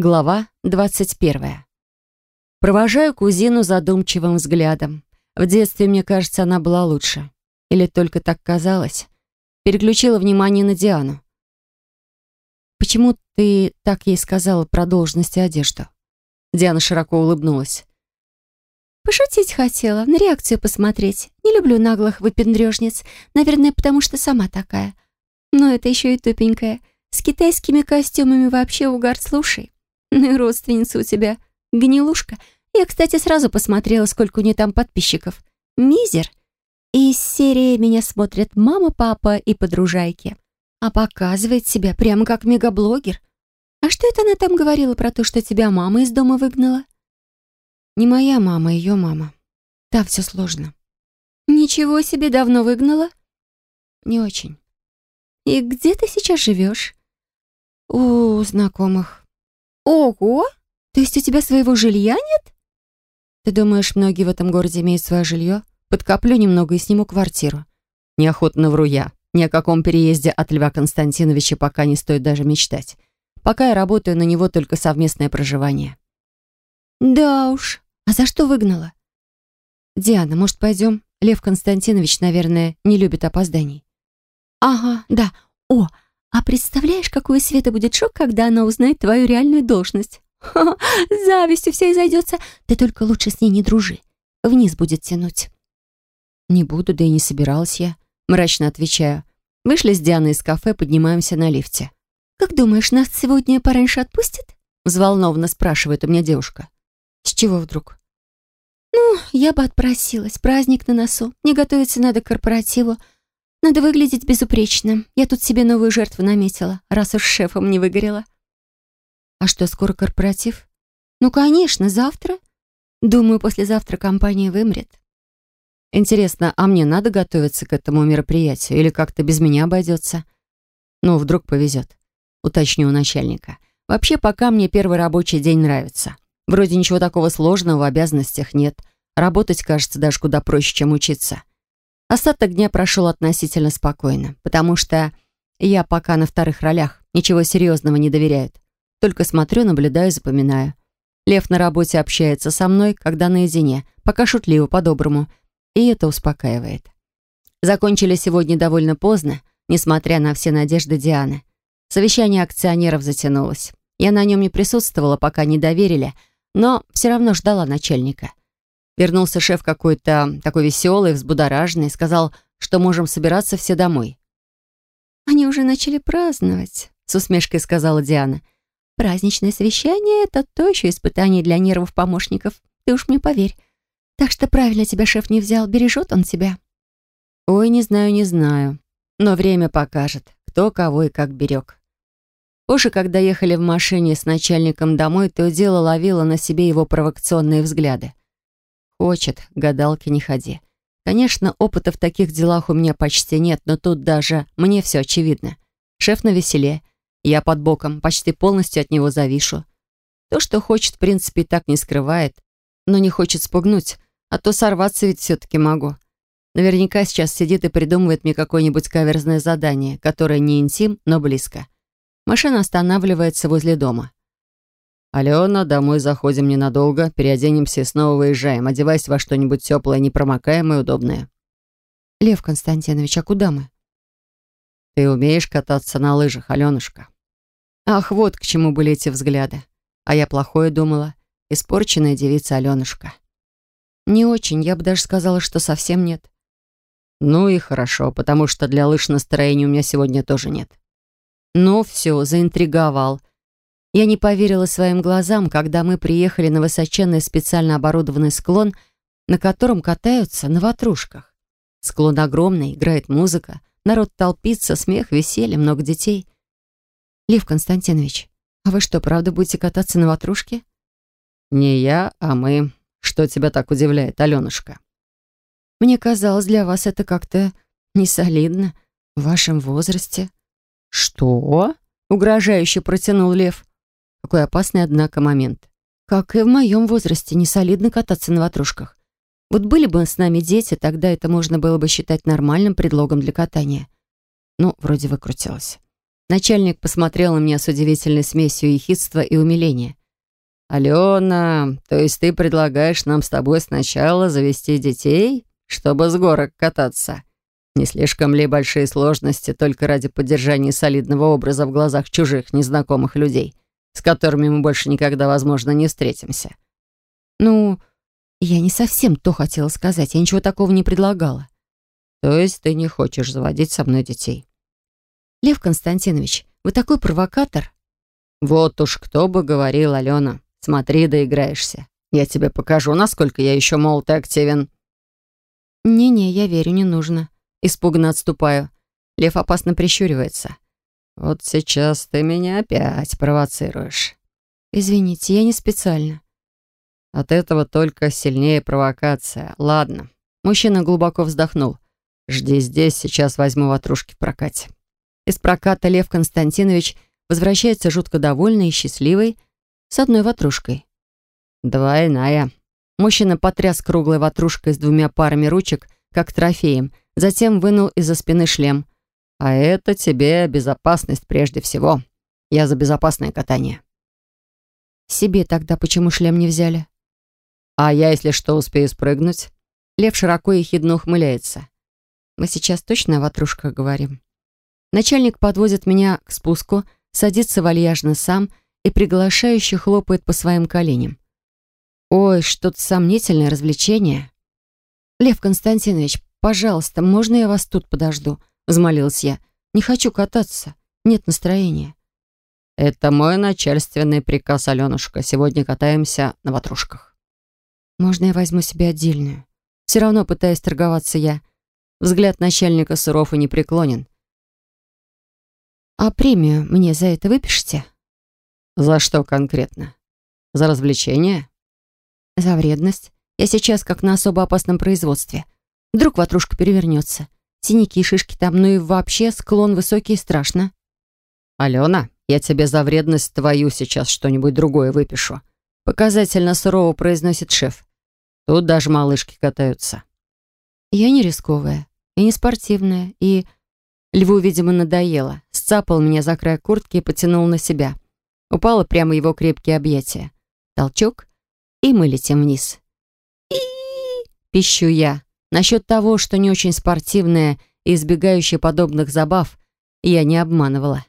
Глава 21. Провожаю кузину задумчивым взглядом. В детстве, мне кажется, она была лучше. Или только так казалось. Переключила внимание на Диану. «Почему ты так ей сказала про должность и одежду?» Диана широко улыбнулась. «Пошутить хотела, на реакцию посмотреть. Не люблю наглых выпендрежниц. Наверное, потому что сама такая. Но это еще и тупенькая. С китайскими костюмами вообще угар, слушай. Ну и родственница у тебя. Гнилушка. Я, кстати, сразу посмотрела, сколько у нее там подписчиков. Мизер. И из серии меня смотрят мама, папа и подружайки. А показывает себя прямо как мегаблогер. А что это она там говорила про то, что тебя мама из дома выгнала? Не моя мама, ее мама. Там все сложно. Ничего себе, давно выгнала? Не очень. И где ты сейчас живешь? У знакомых. Ого! То есть у тебя своего жилья нет? Ты думаешь, многие в этом городе имеют свое жилье? Подкоплю немного и сниму квартиру. Неохотно вру я. Ни о каком переезде от Льва Константиновича пока не стоит даже мечтать. Пока я работаю на него только совместное проживание. Да уж. А за что выгнала? Диана, может, пойдем? Лев Константинович, наверное, не любит опозданий. Ага, да. О, а представляешь, какой у Светы будет шок, когда она узнает твою реальную должность? Завистью все изойдется. Ты только лучше с ней не дружи. Вниз будет тянуть. Не буду, да и не собиралась я. Мрачно отвечаю. Вышли с Дианой из кафе, поднимаемся на лифте. «Как думаешь, нас сегодня пораньше отпустят?» Взволнованно спрашивает у меня девушка. «С чего вдруг?» «Ну, я бы отпросилась. Праздник на носу. Не готовиться надо к корпоративу. Надо выглядеть безупречно. Я тут себе новую жертву наметила, раз уж шефом не выгорела. А что, скоро корпоратив? Ну, конечно, завтра. Думаю, послезавтра компания вымрет. Интересно, а мне надо готовиться к этому мероприятию или как-то без меня обойдется? Ну, вдруг повезет. Уточню у начальника. Вообще, пока мне первый рабочий день нравится. Вроде ничего такого сложного в обязанностях нет. Работать, кажется, даже куда проще, чем учиться. Остаток дня прошел относительно спокойно, потому что я пока на вторых ролях, ничего серьезного не доверяют. Только смотрю, наблюдаю, запоминаю. Лев на работе общается со мной, когда наедине, пока шутливо, по-доброму, и это успокаивает. Закончили сегодня довольно поздно, несмотря на все надежды Дианы. Совещание акционеров затянулось. Я на нем не присутствовала, пока не доверили, но все равно ждала начальника. Вернулся шеф какой-то такой веселый, взбудораженный, сказал, что можем собираться все домой. «Они уже начали праздновать», — с усмешкой сказала Диана. «Праздничное совещание — это то еще испытание для нервов помощников. Ты уж мне поверь. Так что правильно тебя шеф не взял, бережет он тебя». «Ой, не знаю, не знаю. Но время покажет, кто кого и как берег». Позже, когда ехали в машине с начальником домой, то дело ловило на себе его провокационные взгляды. Хочет, гадалки не ходи. Конечно, опыта в таких делах у меня почти нет, но тут даже мне все очевидно. Шеф на веселе, я под боком, почти полностью от него завишу. То, что хочет, в принципе, так не скрывает, но не хочет спугнуть, а то сорваться ведь все-таки могу. Наверняка сейчас сидит и придумывает мне какое-нибудь каверзное задание, которое не интим, но близко. Машина останавливается возле дома. «Алена, домой заходим ненадолго, переоденемся и снова выезжаем. Одевайся во что-нибудь теплое, непромокаемое и удобное». «Лев Константинович, а куда мы?» «Ты умеешь кататься на лыжах, Аленушка?» Ах, вот к чему были эти взгляды. А я плохое думала. Испорченная девица Аленушка. Не очень, я бы даже сказала, что совсем нет. Ну и хорошо, потому что для лыж настроения у меня сегодня тоже нет. Ну все, заинтриговал. Я не поверила своим глазам, когда мы приехали на высоченный специально оборудованный склон, на котором катаются на ватрушках. Склон огромный, играет музыка, народ толпится, смех, веселье, много детей. «Лев Константинович, а вы что, правда будете кататься на ватрушке?» «Не я, а мы. Что тебя так удивляет, Аленушка?» «Мне казалось, для вас это как-то несолидно в вашем возрасте». «Что?» — угрожающе протянул Лев. Какой опасный, однако, момент. Как и в моем возрасте, не солидно кататься на ватрушках. Вот были бы с нами дети, тогда это можно было бы считать нормальным предлогом для катания. Ну, вроде выкрутилась. Начальник посмотрел на меня с удивительной смесью ехидства и умиления. «Алена, то есть ты предлагаешь нам с тобой сначала завести детей, чтобы с горок кататься? Не слишком ли большие сложности только ради поддержания солидного образа в глазах чужих незнакомых людей, с которыми мы больше никогда, возможно, не встретимся?» «Ну, я не совсем то хотела сказать, я ничего такого не предлагала». «То есть ты не хочешь заводить со мной детей?» «Лев Константинович, вы такой провокатор». «Вот уж кто бы говорил, Алена. Смотри, доиграешься. Я тебе покажу, насколько я еще молод и активен». «Не-не, я верю, не нужно». Испуганно отступаю. Лев опасно прищуривается. «Вот сейчас ты меня опять провоцируешь». «Извините, я не специально». От этого только сильнее провокация. Ладно. Мужчина глубоко вздохнул. «Жди здесь, сейчас возьму ватрушки в прокате». Из проката Лев Константинович возвращается жутко довольный и счастливый с одной ватрушкой. Двойная. Мужчина потряс круглой ватрушкой с двумя парами ручек, как трофеем, затем вынул из-за спины шлем. «А это тебе безопасность прежде всего. Я за безопасное катание». «Себе тогда почему шлем не взяли?» «А я, если что, успею спрыгнуть?» Лев широко и хидно ухмыляется. «Мы сейчас точно о ватрушках говорим?» Начальник подводит меня к спуску, садится вальяжно сам и приглашающе хлопает по своим коленям. «Ой, что-то сомнительное развлечение». «Лев Константинович, пожалуйста, можно я вас тут подожду?» — взмолилась я. «Не хочу кататься. Нет настроения». «Это мой начальственный приказ, Аленушка. Сегодня катаемся на ватрушках». «Можно я возьму себе отдельную?» Все равно пытаюсь торговаться я. Взгляд начальника суров и непреклонен. «А премию мне за это выпишите?» «За что конкретно? За развлечение?» «За вредность. Я сейчас как на особо опасном производстве. Вдруг ватрушка перевернется. Синяки, шишки там, ну и вообще склон высокий и страшно». «Алена, я тебе за вредность твою сейчас что-нибудь другое выпишу», показательно сурово произносит шеф. Тут даже малышки катаются. Я не рисковая, и не спортивная, и... Льву, видимо, надоело. Сцапал меня за край куртки и потянул на себя. Упало прямо его крепкие объятия. Толчок, и мы летим вниз. и пищу я. Насчет того, что не очень спортивная и избегающая подобных забав, я не обманывала.